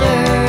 shelter.